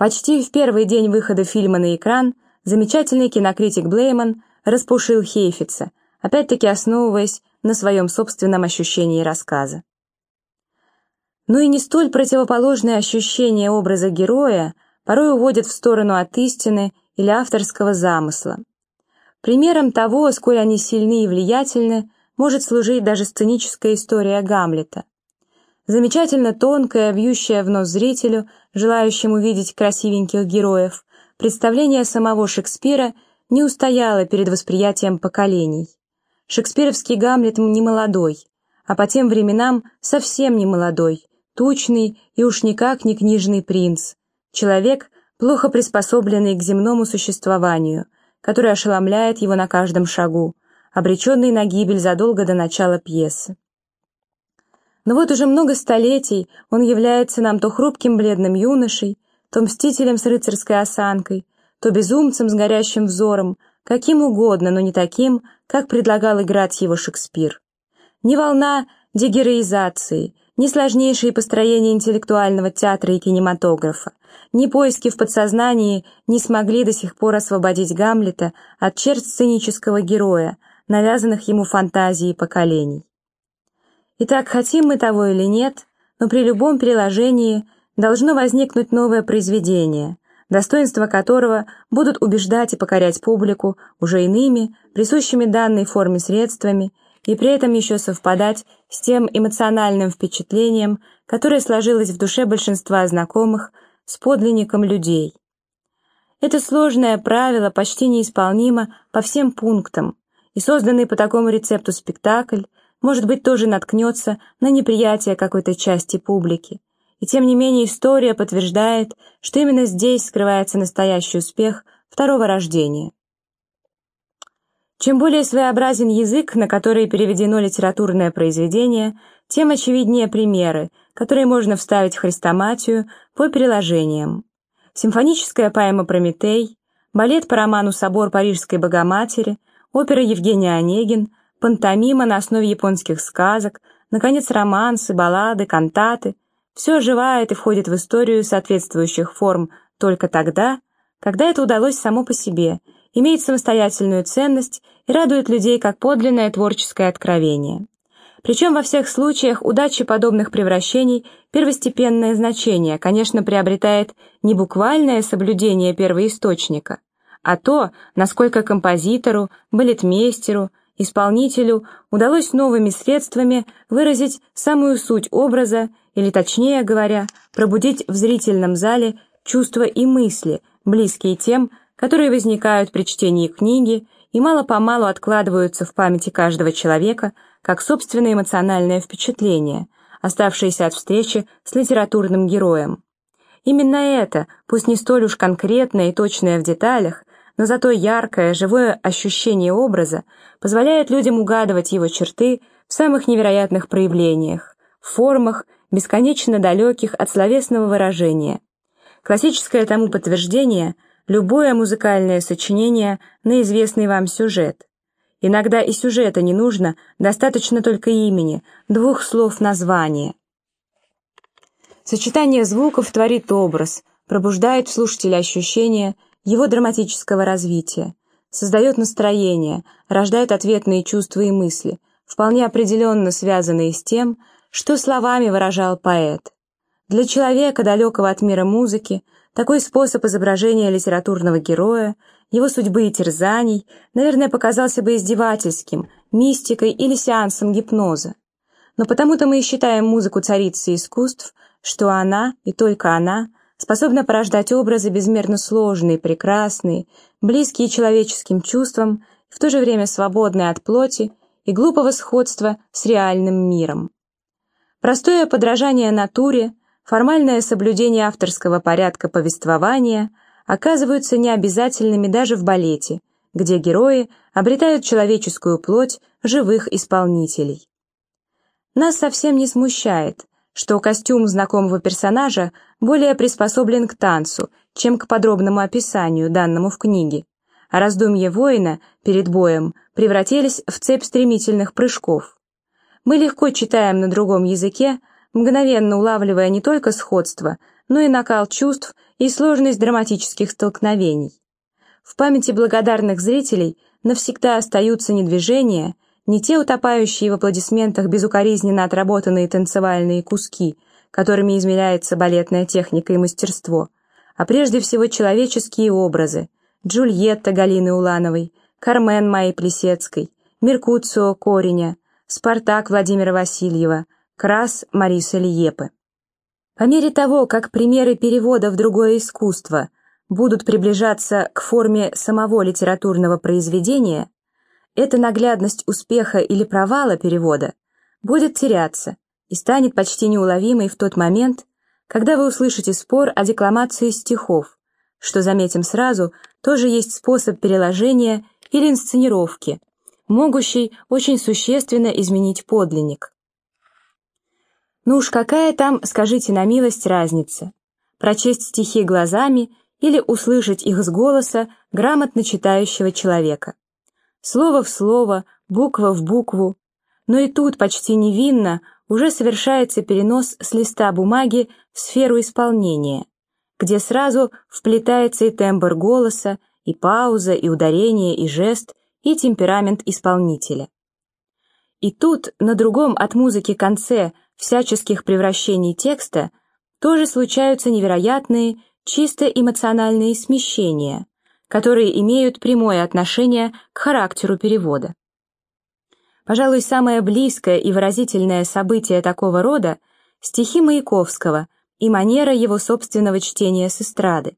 Почти в первый день выхода фильма на экран замечательный кинокритик Блейман распушил Хейфица, опять-таки основываясь на своем собственном ощущении рассказа. Но и не столь противоположные ощущения образа героя порой уводят в сторону от истины или авторского замысла. Примером того, сколь они сильны и влиятельны, может служить даже сценическая история Гамлета. Замечательно тонкая, вьющая в нос зрителю, желающему видеть красивеньких героев, представление самого Шекспира не устояло перед восприятием поколений. Шекспировский Гамлет не молодой, а по тем временам совсем не молодой, тучный и уж никак не книжный принц, человек, плохо приспособленный к земному существованию, который ошеломляет его на каждом шагу, обреченный на гибель задолго до начала пьесы. Но вот уже много столетий он является нам то хрупким бледным юношей, то мстителем с рыцарской осанкой, то безумцем с горящим взором, каким угодно, но не таким, как предлагал играть его Шекспир. Ни волна дегероизации, ни сложнейшие построения интеллектуального театра и кинематографа, ни поиски в подсознании не смогли до сих пор освободить Гамлета от черт сценического героя, навязанных ему фантазией поколений. Итак, хотим мы того или нет, но при любом приложении должно возникнуть новое произведение, достоинства которого будут убеждать и покорять публику уже иными, присущими данной форме средствами, и при этом еще совпадать с тем эмоциональным впечатлением, которое сложилось в душе большинства знакомых с подлинником людей. Это сложное правило почти неисполнимо по всем пунктам, и созданный по такому рецепту спектакль может быть, тоже наткнется на неприятие какой-то части публики. И тем не менее история подтверждает, что именно здесь скрывается настоящий успех второго рождения. Чем более своеобразен язык, на который переведено литературное произведение, тем очевиднее примеры, которые можно вставить в хрестоматию по переложениям. Симфоническая поэма «Прометей», балет по роману «Собор Парижской Богоматери», опера Евгения Онегин, пантомима на основе японских сказок, наконец, романсы, баллады, кантаты. Все оживает и входит в историю соответствующих форм только тогда, когда это удалось само по себе, имеет самостоятельную ценность и радует людей как подлинное творческое откровение. Причем во всех случаях удачи подобных превращений первостепенное значение, конечно, приобретает не буквальное соблюдение первоисточника, а то, насколько композитору, балетмейстеру, Исполнителю удалось новыми средствами выразить самую суть образа, или точнее говоря, пробудить в зрительном зале чувства и мысли, близкие тем, которые возникают при чтении книги и мало-помалу откладываются в памяти каждого человека как собственное эмоциональное впечатление, оставшееся от встречи с литературным героем. Именно это, пусть не столь уж конкретное и точное в деталях, но зато яркое, живое ощущение образа позволяет людям угадывать его черты в самых невероятных проявлениях, в формах, бесконечно далеких от словесного выражения. Классическое тому подтверждение – любое музыкальное сочинение на известный вам сюжет. Иногда и сюжета не нужно, достаточно только имени, двух слов названия. Сочетание звуков творит образ, пробуждает в слушателя ощущение – его драматического развития, создает настроение, рождает ответные чувства и мысли, вполне определенно связанные с тем, что словами выражал поэт. Для человека, далекого от мира музыки, такой способ изображения литературного героя, его судьбы и терзаний, наверное, показался бы издевательским, мистикой или сеансом гипноза. Но потому-то мы и считаем музыку царицей искусств, что она, и только она, способна порождать образы безмерно сложные, прекрасные, близкие человеческим чувствам, в то же время свободные от плоти и глупого сходства с реальным миром. Простое подражание натуре, формальное соблюдение авторского порядка повествования оказываются необязательными даже в балете, где герои обретают человеческую плоть живых исполнителей. Нас совсем не смущает, что костюм знакомого персонажа более приспособлен к танцу, чем к подробному описанию, данному в книге, а раздумья воина перед боем превратились в цепь стремительных прыжков. Мы легко читаем на другом языке, мгновенно улавливая не только сходство, но и накал чувств и сложность драматических столкновений. В памяти благодарных зрителей навсегда остаются не движения, не те утопающие в аплодисментах безукоризненно отработанные танцевальные куски, которыми измеряется балетная техника и мастерство, а прежде всего человеческие образы Джульетта Галины Улановой, Кармен Майи Плесецкой, Меркуцио Кореня, Спартак Владимира Васильева, Крас Мариса Лиепы. По мере того, как примеры перевода в другое искусство будут приближаться к форме самого литературного произведения, эта наглядность успеха или провала перевода будет теряться и станет почти неуловимой в тот момент, когда вы услышите спор о декламации стихов, что, заметим сразу, тоже есть способ переложения или инсценировки, могущий очень существенно изменить подлинник. Ну уж какая там, скажите на милость, разница? Прочесть стихи глазами или услышать их с голоса грамотно читающего человека. Слово в слово, буква в букву. Но и тут почти невинно уже совершается перенос с листа бумаги в сферу исполнения, где сразу вплетается и тембр голоса, и пауза, и ударение, и жест, и темперамент исполнителя. И тут, на другом от музыки конце всяческих превращений текста, тоже случаются невероятные, чисто эмоциональные смещения, которые имеют прямое отношение к характеру перевода. Пожалуй, самое близкое и выразительное событие такого рода – стихи Маяковского и манера его собственного чтения с эстрады.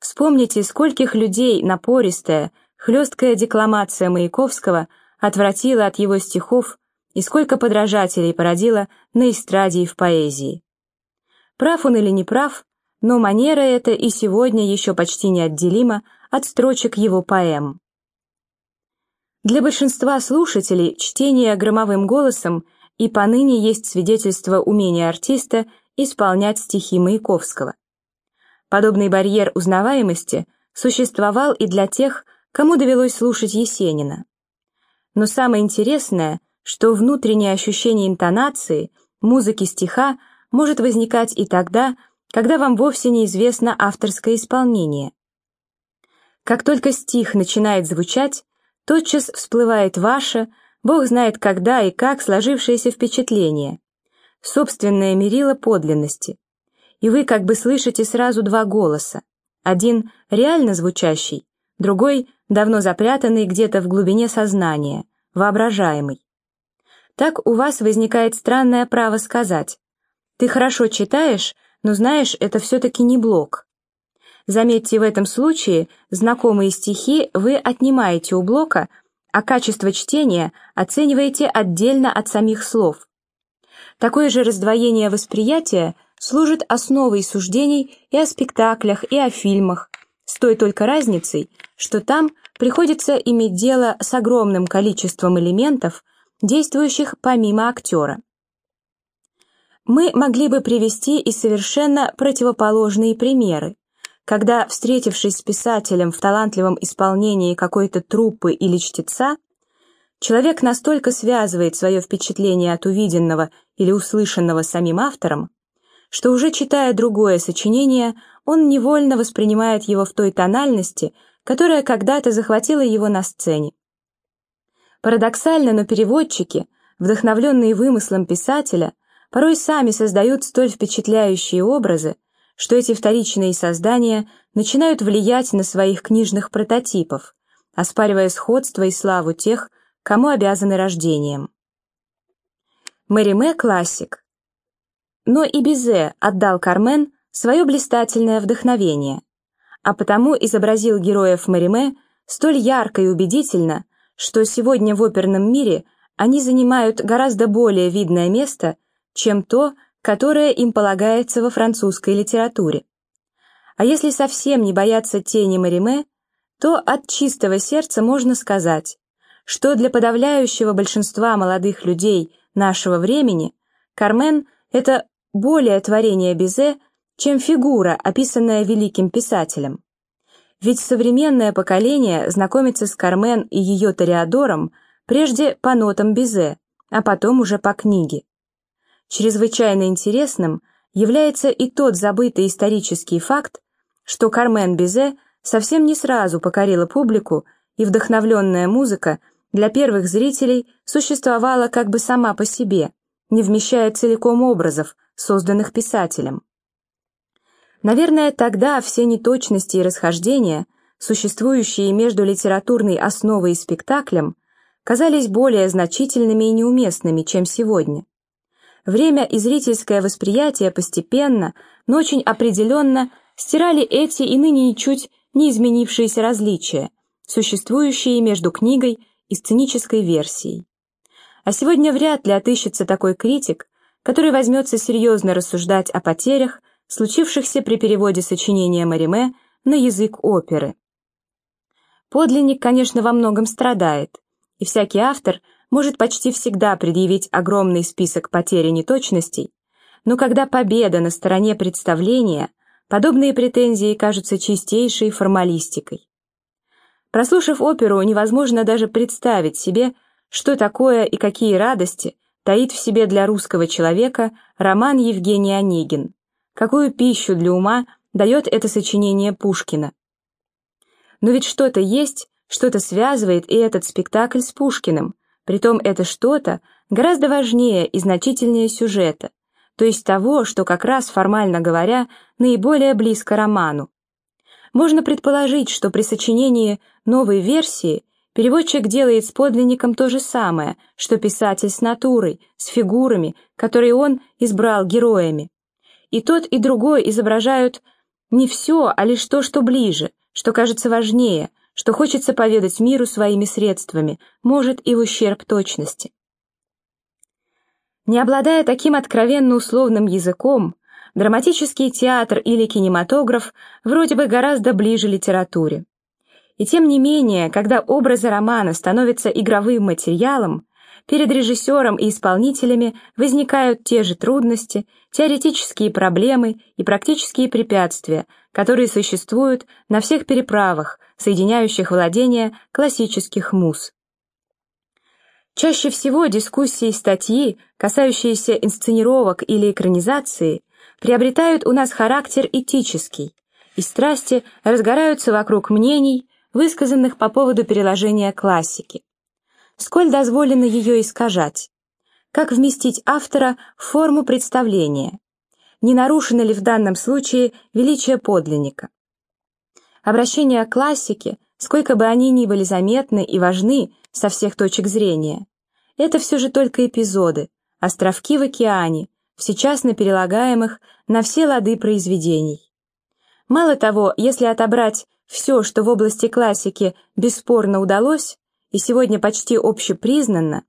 Вспомните, скольких людей напористая, хлесткая декламация Маяковского отвратила от его стихов и сколько подражателей породила на эстраде и в поэзии. Прав он или не прав, но манера эта и сегодня еще почти неотделима от строчек его поэм. Для большинства слушателей чтение громовым голосом и поныне есть свидетельство умения артиста исполнять стихи Маяковского. Подобный барьер узнаваемости существовал и для тех, кому довелось слушать Есенина. Но самое интересное, что внутреннее ощущение интонации, музыки стиха может возникать и тогда, когда вам вовсе неизвестно авторское исполнение. Как только стих начинает звучать, тотчас всплывает ваше, Бог знает когда и как сложившееся впечатление, собственное мерило подлинности и вы как бы слышите сразу два голоса. Один реально звучащий, другой давно запрятанный где-то в глубине сознания, воображаемый. Так у вас возникает странное право сказать «Ты хорошо читаешь, но знаешь, это все-таки не блок». Заметьте, в этом случае знакомые стихи вы отнимаете у блока, а качество чтения оцениваете отдельно от самих слов. Такое же раздвоение восприятия служит основой суждений и о спектаклях, и о фильмах, с той только разницей, что там приходится иметь дело с огромным количеством элементов, действующих помимо актера. Мы могли бы привести и совершенно противоположные примеры, когда, встретившись с писателем в талантливом исполнении какой-то труппы или чтеца, человек настолько связывает свое впечатление от увиденного или услышанного самим автором, что уже читая другое сочинение, он невольно воспринимает его в той тональности, которая когда-то захватила его на сцене. Парадоксально, но переводчики, вдохновленные вымыслом писателя, порой сами создают столь впечатляющие образы, что эти вторичные создания начинают влиять на своих книжных прототипов, оспаривая сходство и славу тех, кому обязаны рождением. Мэри Мэ – классик, но и Бизе отдал Кармен свое блистательное вдохновение, а потому изобразил героев Мариме столь ярко и убедительно, что сегодня в оперном мире они занимают гораздо более видное место, чем то, которое им полагается во французской литературе. А если совсем не бояться тени Мариме, то от чистого сердца можно сказать, что для подавляющего большинства молодых людей нашего времени Кармен – это более творение Бизе, чем фигура, описанная великим писателем. Ведь современное поколение знакомится с Кармен и ее Тореадором прежде по нотам Бизе, а потом уже по книге. Чрезвычайно интересным является и тот забытый исторический факт, что Кармен Бизе совсем не сразу покорила публику, и вдохновленная музыка для первых зрителей существовала как бы сама по себе, не вмещая целиком образов, созданных писателем. Наверное, тогда все неточности и расхождения, существующие между литературной основой и спектаклем, казались более значительными и неуместными, чем сегодня. Время и зрительское восприятие постепенно, но очень определенно стирали эти и ныне ничуть не изменившиеся различия, существующие между книгой и сценической версией. А сегодня вряд ли отыщется такой критик, который возьмется серьезно рассуждать о потерях, случившихся при переводе сочинения Мариме на язык оперы. Подлинник, конечно, во многом страдает, и всякий автор может почти всегда предъявить огромный список потерь и неточностей, но когда победа на стороне представления, подобные претензии кажутся чистейшей формалистикой. Прослушав оперу, невозможно даже представить себе, что такое и какие радости таит в себе для русского человека роман Евгений Онегин, какую пищу для ума дает это сочинение Пушкина. Но ведь что-то есть, что-то связывает и этот спектакль с Пушкиным, притом это что-то гораздо важнее и значительнее сюжета, то есть того, что как раз, формально говоря, наиболее близко роману. Можно предположить, что при сочинении новой версии переводчик делает с подлинником то же самое, что писатель с натурой, с фигурами, которые он избрал героями. И тот, и другой изображают не все, а лишь то, что ближе, что кажется важнее – что хочется поведать миру своими средствами, может и в ущерб точности. Не обладая таким откровенно условным языком, драматический театр или кинематограф вроде бы гораздо ближе литературе. И тем не менее, когда образы романа становятся игровым материалом, перед режиссером и исполнителями возникают те же трудности, теоретические проблемы и практические препятствия, которые существуют на всех переправах, соединяющих владения классических муз. Чаще всего дискуссии и статьи, касающиеся инсценировок или экранизации, приобретают у нас характер этический, и страсти разгораются вокруг мнений, высказанных по поводу переложения классики. Сколь дозволено ее искажать? Как вместить автора в форму представления? Не нарушено ли в данном случае величие подлинника? Обращения к классике, сколько бы они ни были заметны и важны со всех точек зрения, это все же только эпизоды, островки в океане, всечасно перелагаемых на все лады произведений. Мало того, если отобрать все, что в области классики бесспорно удалось, и сегодня почти общепризнанно,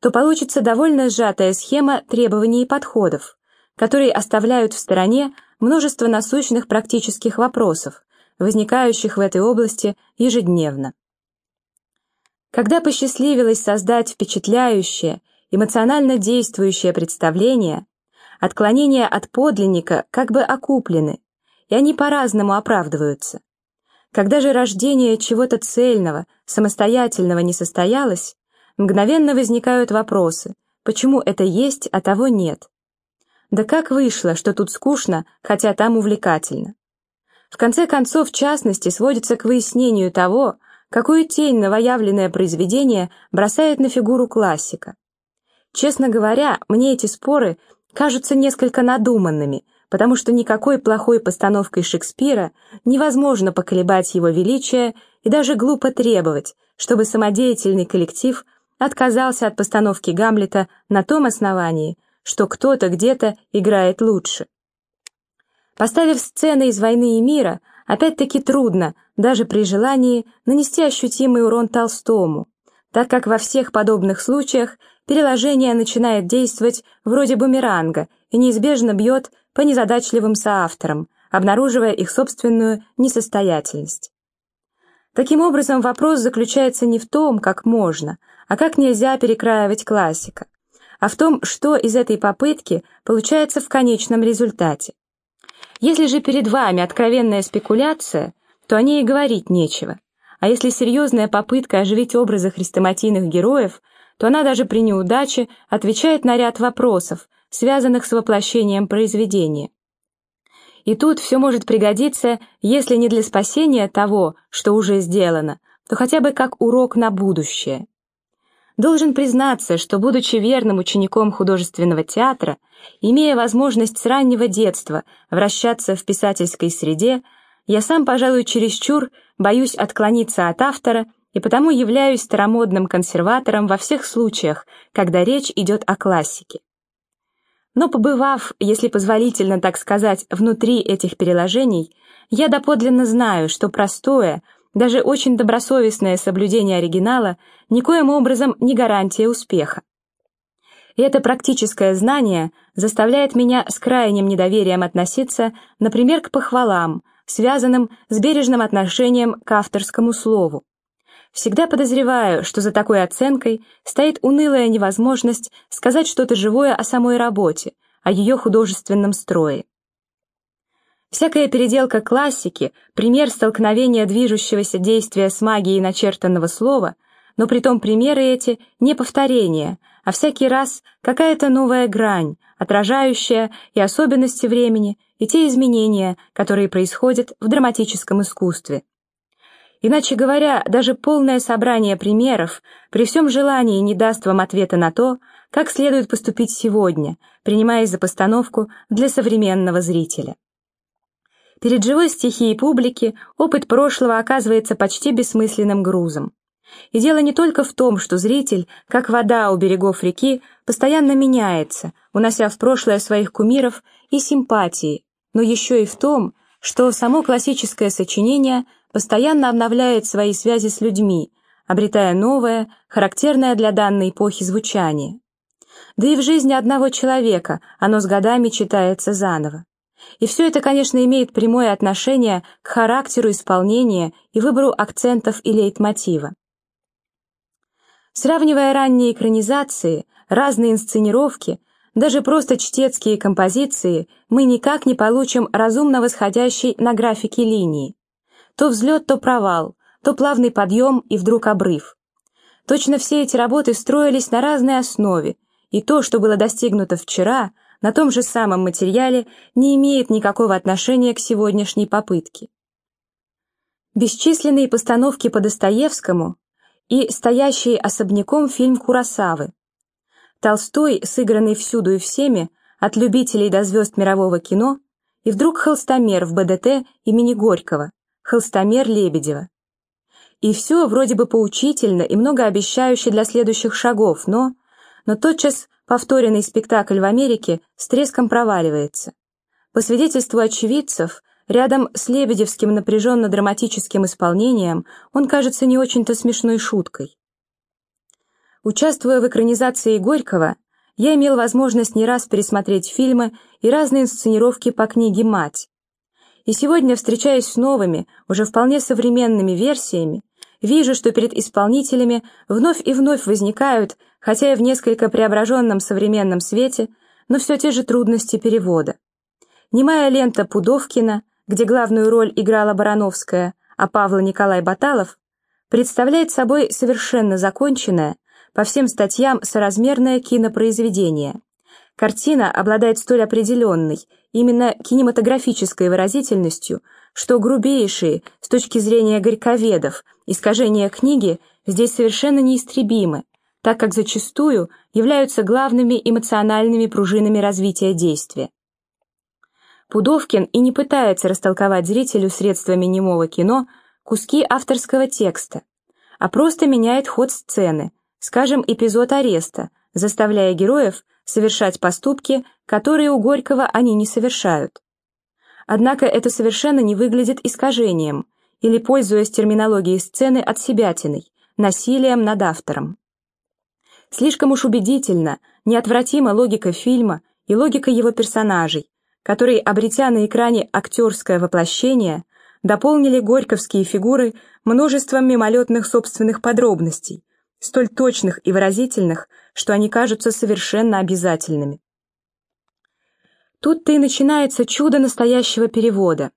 то получится довольно сжатая схема требований и подходов, которые оставляют в стороне множество насущных практических вопросов, возникающих в этой области ежедневно. Когда посчастливилось создать впечатляющее, эмоционально действующее представление, отклонения от подлинника как бы окуплены, и они по-разному оправдываются. Когда же рождение чего-то цельного, самостоятельного не состоялось, мгновенно возникают вопросы, почему это есть, а того нет. Да как вышло, что тут скучно, хотя там увлекательно? В конце концов, частности сводится к выяснению того, какую тень новоявленное произведение бросает на фигуру классика. Честно говоря, мне эти споры кажутся несколько надуманными, потому что никакой плохой постановкой Шекспира невозможно поколебать его величие и даже глупо требовать, чтобы самодеятельный коллектив отказался от постановки Гамлета на том основании, что кто-то где-то играет лучше. Поставив сцены из «Войны и мира», опять-таки трудно, даже при желании, нанести ощутимый урон Толстому, так как во всех подобных случаях переложение начинает действовать вроде бумеранга и неизбежно бьет по незадачливым соавторам, обнаруживая их собственную несостоятельность. Таким образом, вопрос заключается не в том, как можно, а как нельзя перекраивать классика, а в том, что из этой попытки получается в конечном результате. Если же перед вами откровенная спекуляция, то о ней и говорить нечего. А если серьезная попытка оживить образы хрестоматийных героев, то она даже при неудаче отвечает на ряд вопросов, связанных с воплощением произведения. И тут все может пригодиться, если не для спасения того, что уже сделано, то хотя бы как урок на будущее. Должен признаться, что, будучи верным учеником художественного театра, имея возможность с раннего детства вращаться в писательской среде, я сам, пожалуй, чересчур боюсь отклониться от автора и потому являюсь старомодным консерватором во всех случаях, когда речь идет о классике. Но побывав, если позволительно так сказать, внутри этих переложений, я доподлинно знаю, что простое, даже очень добросовестное соблюдение оригинала никоим образом не гарантия успеха. И это практическое знание заставляет меня с крайним недоверием относиться, например, к похвалам, связанным с бережным отношением к авторскому слову. Всегда подозреваю, что за такой оценкой стоит унылая невозможность сказать что-то живое о самой работе, о ее художественном строе. Всякая переделка классики, пример столкновения движущегося действия с магией начертанного слова, но притом примеры эти не повторения, а всякий раз какая-то новая грань, отражающая и особенности времени, и те изменения, которые происходят в драматическом искусстве. Иначе говоря, даже полное собрание примеров при всем желании не даст вам ответа на то, как следует поступить сегодня, принимаясь за постановку для современного зрителя. Перед живой стихией публики опыт прошлого оказывается почти бессмысленным грузом. И дело не только в том, что зритель, как вода у берегов реки, постоянно меняется, унося в прошлое своих кумиров и симпатии, но еще и в том, что само классическое сочинение – постоянно обновляет свои связи с людьми, обретая новое, характерное для данной эпохи звучание. Да и в жизни одного человека оно с годами читается заново. И все это, конечно, имеет прямое отношение к характеру исполнения и выбору акцентов и лейтмотива. Сравнивая ранние экранизации, разные инсценировки, даже просто чтецкие композиции, мы никак не получим разумно восходящей на графике линии. То взлет, то провал, то плавный подъем и вдруг обрыв. Точно все эти работы строились на разной основе, и то, что было достигнуто вчера, на том же самом материале, не имеет никакого отношения к сегодняшней попытке. Бесчисленные постановки по Достоевскому и стоящий особняком фильм Курасавы. Толстой, сыгранный всюду и всеми, от любителей до звезд мирового кино, и вдруг холстомер в БДТ имени Горького, Холстомер Лебедева. И все вроде бы поучительно и многообещающе для следующих шагов, но... Но тотчас повторенный спектакль в Америке с треском проваливается. По свидетельству очевидцев, рядом с лебедевским напряженно-драматическим исполнением он кажется не очень-то смешной шуткой. Участвуя в экранизации Горького, я имел возможность не раз пересмотреть фильмы и разные инсценировки по книге «Мать», и сегодня, встречаясь с новыми, уже вполне современными версиями, вижу, что перед исполнителями вновь и вновь возникают, хотя и в несколько преображенном современном свете, но все те же трудности перевода. Немая лента Пудовкина, где главную роль играла Барановская, а Павла Николай Баталов, представляет собой совершенно законченное, по всем статьям соразмерное кинопроизведение. Картина обладает столь определенной, именно кинематографической выразительностью, что грубейшие, с точки зрения горьковедов, искажения книги здесь совершенно неистребимы, так как зачастую являются главными эмоциональными пружинами развития действия. Пудовкин и не пытается растолковать зрителю средствами немого кино куски авторского текста, а просто меняет ход сцены, скажем, эпизод ареста, заставляя героев совершать поступки, которые у Горького они не совершают. Однако это совершенно не выглядит искажением или, пользуясь терминологией сцены, отсебятиной, насилием над автором. Слишком уж убедительно, неотвратима логика фильма и логика его персонажей, которые, обретя на экране актерское воплощение, дополнили горьковские фигуры множеством мимолетных собственных подробностей, столь точных и выразительных, что они кажутся совершенно обязательными. Тут-то и начинается чудо настоящего перевода.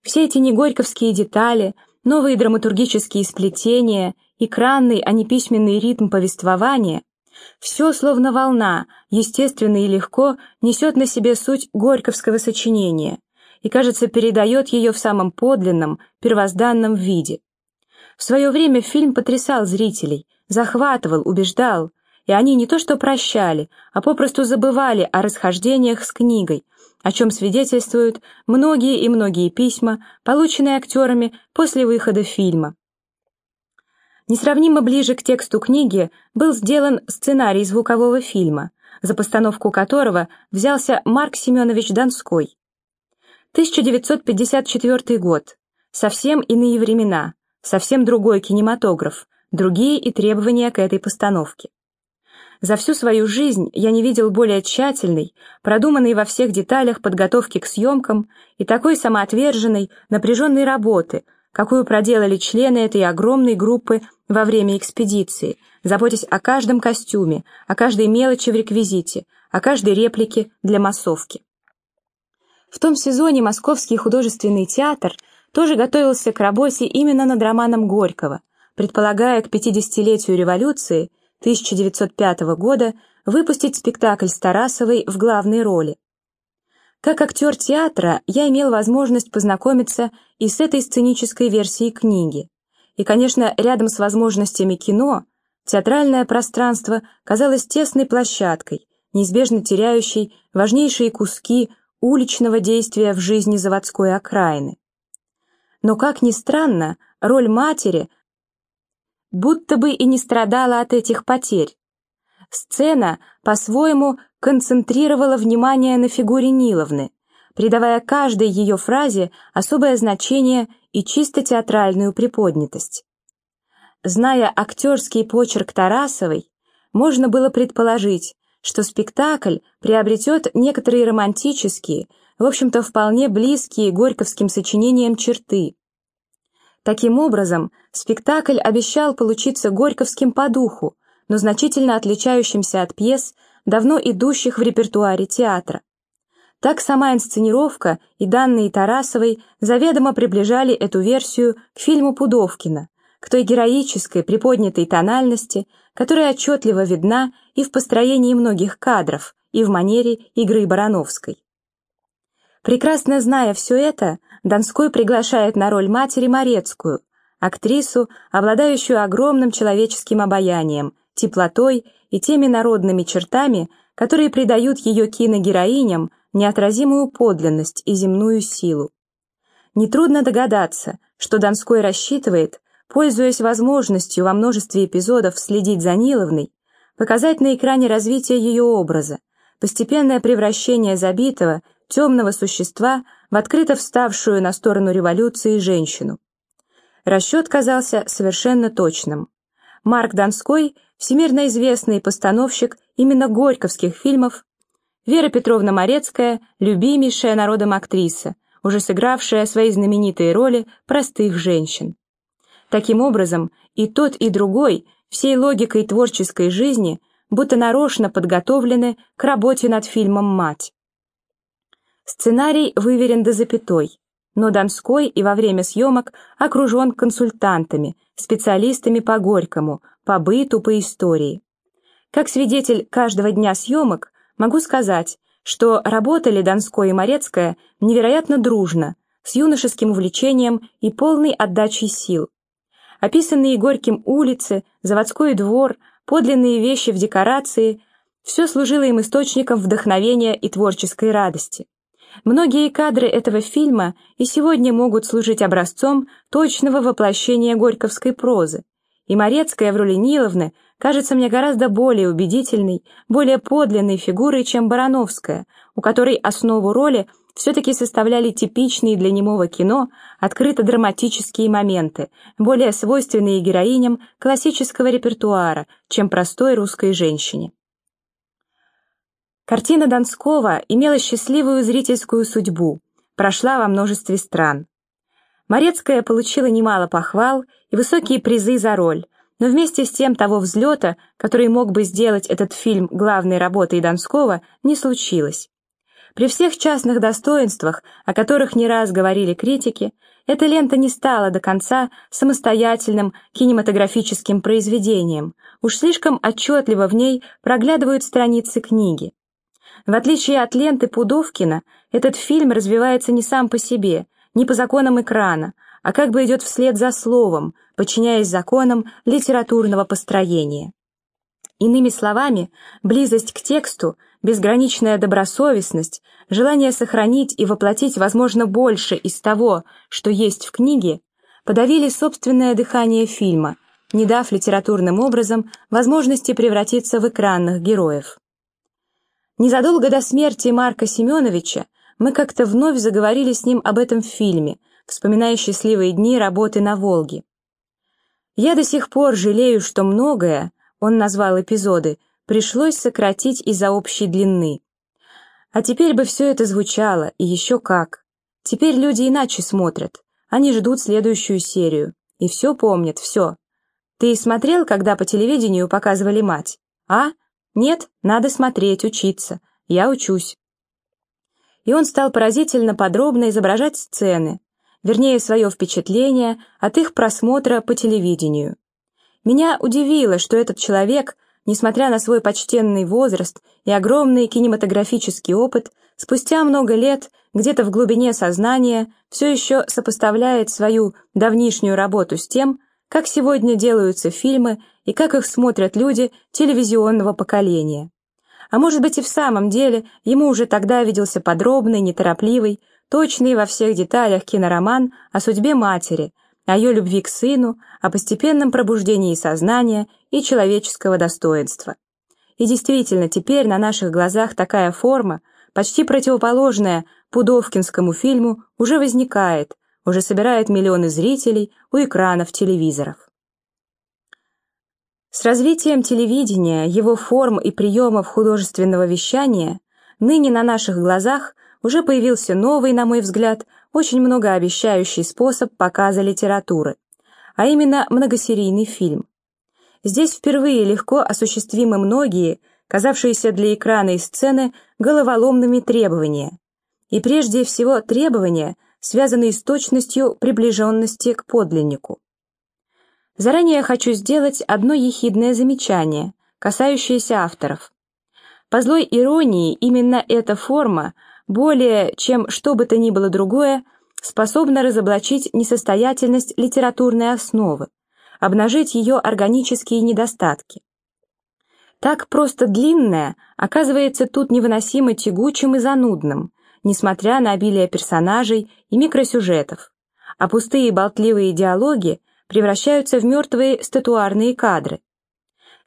Все эти негорьковские детали, новые драматургические сплетения, экранный, а не письменный ритм повествования Все, словно волна, естественно и легко, несет на себе суть горьковского сочинения и, кажется, передает ее в самом подлинном, первозданном виде. В свое время фильм потрясал зрителей, захватывал, убеждал, и они не то что прощали, а попросту забывали о расхождениях с книгой, о чем свидетельствуют многие и многие письма, полученные актерами после выхода фильма. Несравнимо ближе к тексту книги был сделан сценарий звукового фильма, за постановку которого взялся Марк Семенович Донской. 1954 год. Совсем иные времена, совсем другой кинематограф, другие и требования к этой постановке. За всю свою жизнь я не видел более тщательной, продуманной во всех деталях подготовки к съемкам и такой самоотверженной, напряженной работы, какую проделали члены этой огромной группы во время экспедиции, заботясь о каждом костюме, о каждой мелочи в реквизите, о каждой реплике для массовки. В том сезоне Московский художественный театр тоже готовился к работе именно над романом Горького, предполагая к 50-летию революции 1905 года выпустить спектакль с Тарасовой в главной роли. Как актер театра я имел возможность познакомиться и с этой сценической версией книги. И, конечно, рядом с возможностями кино, театральное пространство казалось тесной площадкой, неизбежно теряющей важнейшие куски уличного действия в жизни заводской окраины. Но, как ни странно, роль матери будто бы и не страдала от этих потерь. Сцена по-своему концентрировала внимание на фигуре Ниловны, придавая каждой ее фразе особое значение и чисто театральную приподнятость. Зная актерский почерк Тарасовой, можно было предположить, что спектакль приобретет некоторые романтические, в общем-то вполне близкие горьковским сочинениям черты. Таким образом, спектакль обещал получиться горьковским по духу, но значительно отличающимся от пьес, давно идущих в репертуаре театра. Так сама инсценировка и данные Тарасовой заведомо приближали эту версию к фильму Пудовкина, к той героической приподнятой тональности, которая отчетливо видна и в построении многих кадров, и в манере игры Барановской. Прекрасно зная все это, Донской приглашает на роль матери Морецкую, актрису, обладающую огромным человеческим обаянием, теплотой и теми народными чертами, которые придают ее киногероиням неотразимую подлинность и земную силу. Нетрудно догадаться, что Донской рассчитывает, Пользуясь возможностью во множестве эпизодов следить за Ниловной, показать на экране развитие ее образа, постепенное превращение забитого, темного существа в открыто вставшую на сторону революции женщину. Расчет казался совершенно точным. Марк Донской, всемирно известный постановщик именно горьковских фильмов, Вера Петровна Морецкая, любимейшая народом актриса, уже сыгравшая свои знаменитые роли простых женщин. Таким образом, и тот, и другой всей логикой творческой жизни будто нарочно подготовлены к работе над фильмом «Мать». Сценарий выверен до запятой, но Донской и во время съемок окружен консультантами, специалистами по Горькому, по быту, по истории. Как свидетель каждого дня съемок могу сказать, что работали Донской и Морецкая невероятно дружно, с юношеским увлечением и полной отдачей сил описанные Горьким улицы, заводской двор, подлинные вещи в декорации – все служило им источником вдохновения и творческой радости. Многие кадры этого фильма и сегодня могут служить образцом точного воплощения горьковской прозы, и Морецкая в роли Ниловны кажется мне гораздо более убедительной, более подлинной фигурой, чем Барановская, у которой основу роли – все-таки составляли типичные для немого кино открыто-драматические моменты, более свойственные героиням классического репертуара, чем простой русской женщине. Картина Донского имела счастливую зрительскую судьбу, прошла во множестве стран. Морецкая получила немало похвал и высокие призы за роль, но вместе с тем того взлета, который мог бы сделать этот фильм главной работой Донского, не случилось. При всех частных достоинствах, о которых не раз говорили критики, эта лента не стала до конца самостоятельным кинематографическим произведением, уж слишком отчетливо в ней проглядывают страницы книги. В отличие от ленты Пудовкина, этот фильм развивается не сам по себе, не по законам экрана, а как бы идет вслед за словом, подчиняясь законам литературного построения. Иными словами, близость к тексту, безграничная добросовестность, желание сохранить и воплотить, возможно, больше из того, что есть в книге, подавили собственное дыхание фильма, не дав литературным образом возможности превратиться в экранных героев. Незадолго до смерти Марка Семеновича мы как-то вновь заговорили с ним об этом фильме, вспоминая счастливые дни работы на «Волге». Я до сих пор жалею, что многое, он назвал эпизоды, пришлось сократить из-за общей длины. А теперь бы все это звучало, и еще как. Теперь люди иначе смотрят, они ждут следующую серию, и все помнят, все. Ты смотрел, когда по телевидению показывали мать? А? Нет, надо смотреть, учиться. Я учусь. И он стал поразительно подробно изображать сцены, вернее, свое впечатление от их просмотра по телевидению. Меня удивило, что этот человек, несмотря на свой почтенный возраст и огромный кинематографический опыт, спустя много лет где-то в глубине сознания все еще сопоставляет свою давнишнюю работу с тем, как сегодня делаются фильмы и как их смотрят люди телевизионного поколения. А может быть и в самом деле ему уже тогда виделся подробный, неторопливый, точный во всех деталях кинороман о судьбе матери, о ее любви к сыну, о постепенном пробуждении сознания и человеческого достоинства. И действительно, теперь на наших глазах такая форма, почти противоположная Пудовкинскому фильму, уже возникает, уже собирает миллионы зрителей у экранов телевизоров. С развитием телевидения, его форм и приемов художественного вещания, ныне на наших глазах уже появился новый, на мой взгляд, очень многообещающий способ показа литературы, а именно многосерийный фильм. Здесь впервые легко осуществимы многие, казавшиеся для экрана и сцены, головоломными требования. И прежде всего требования, связанные с точностью приближенности к подлиннику. Заранее хочу сделать одно ехидное замечание, касающееся авторов. По злой иронии, именно эта форма – более чем что бы то ни было другое, способна разоблачить несостоятельность литературной основы, обнажить ее органические недостатки. Так просто длинное оказывается тут невыносимо тягучим и занудным, несмотря на обилие персонажей и микросюжетов, а пустые болтливые диалоги превращаются в мертвые статуарные кадры.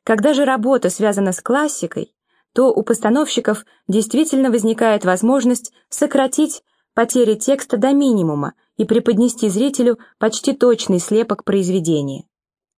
Когда же работа связана с классикой, то у постановщиков действительно возникает возможность сократить потери текста до минимума и преподнести зрителю почти точный слепок произведения.